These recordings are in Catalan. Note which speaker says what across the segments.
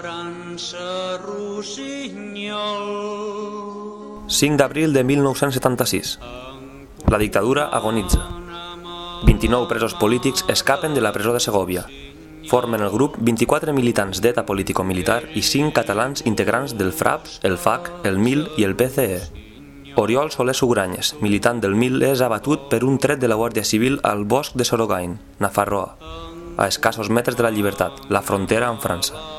Speaker 1: França, Rossinyol.
Speaker 2: 5 d'abril de 1976. La dictadura agonitza. 29 presos polítics escapen de la presó de Segovia. Formen el grup 24 militants d'ETA político-militar i 5 catalans integrants del FRAP, el FAC, el MIL i el PCE. Oriol Soler Sugranyes, militant del MIL, és abatut per un tret de la Guàrdia Civil al bosc de Sorogain, Nafarroa, a escassos metres de la llibertat, la frontera amb França.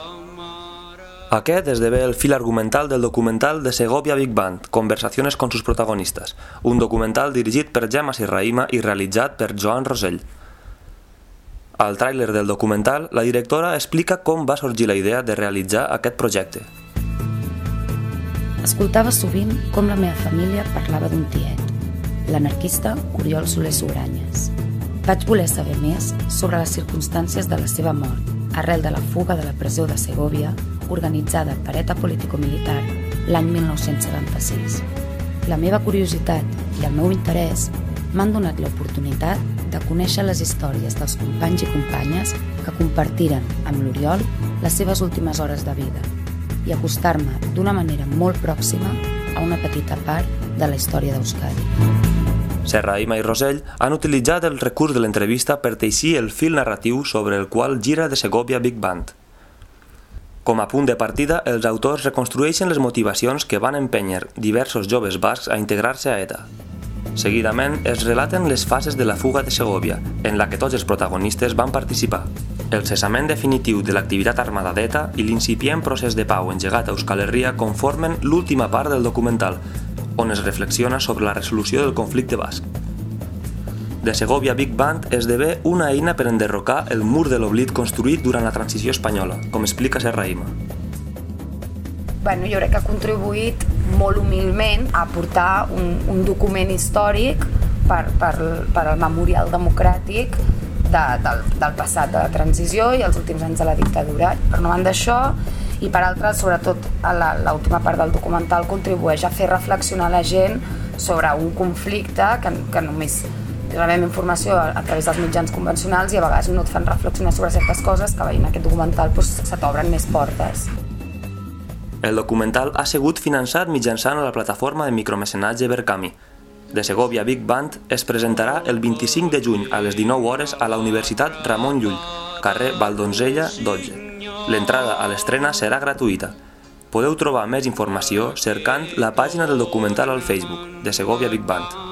Speaker 2: Aquest esdevé el fil argumental del documental de Segovia Big Band, Conversaciones con sus protagonistas, un documental dirigit per Gemma Sirraïma i realitzat per Joan Rosell. Al tràiler del documental, la directora explica com va sorgir la idea de realitzar aquest projecte.
Speaker 3: Escoltava sovint com la meva família parlava d'un tiet, l'anarquista Oriol Soler Sugranyes. Vaig voler saber més sobre les circumstàncies de la seva mort, arrel de la fuga de la presó de Segovia organitzada per ETA político-militar l'any 1976. La meva curiositat i el meu interès m'han donat l'oportunitat de conèixer les històries dels companys i companyes que compartiren amb l'Oriol les seves últimes hores de vida i acostar-me d'una manera molt pròxima a una petita part de la història d'Euskadi.
Speaker 2: Serraima i Rosell han utilitzat el recurs de l'entrevista per teixir el fil narratiu sobre el qual gira de Segovia Big Band. Com a punt de partida, els autors reconstrueixen les motivacions que van empènyer diversos joves bascs a integrar-se a ETA. Seguidament, es relaten les fases de la fuga de Segovia, en la que tots els protagonistes van participar. El cessament definitiu de l'activitat armada d'ETA i l'incipient procés de pau engegat a Euskal Herria conformen l'última part del documental, on es reflexiona sobre la resolució del conflicte basc. De Segovia Big Band esdevé una eina per enderrocar el mur de l'oblit construït durant la transició espanyola, com explica Serraïma.
Speaker 4: Bueno, jo crec que ha contribuït molt humilment a portar un, un document històric per, per, per al memorial democràtic de, del, del passat de la transició i els últims anys de la dictadura. Per una banda això, i per altra, sobretot, l'última part del documental contribueix a fer reflexionar la gent sobre un conflicte que, que només rebem informació a, a través dels mitjans convencionals i a vegades no et fan reflexionar sobre certes coses que veient aquest documental doncs, se t'obren més portes.
Speaker 2: El documental ha sigut finançat mitjançant la plataforma de micromecenatge Berkami. De Segovia Big Band es presentarà el 25 de juny a les 19 hores a la Universitat Ramon Llull, carrer Valdonzella 12. L'entrada a l'estrena serà gratuïta. Podeu trobar més informació cercant la pàgina del documental al Facebook de Segovia Big Band.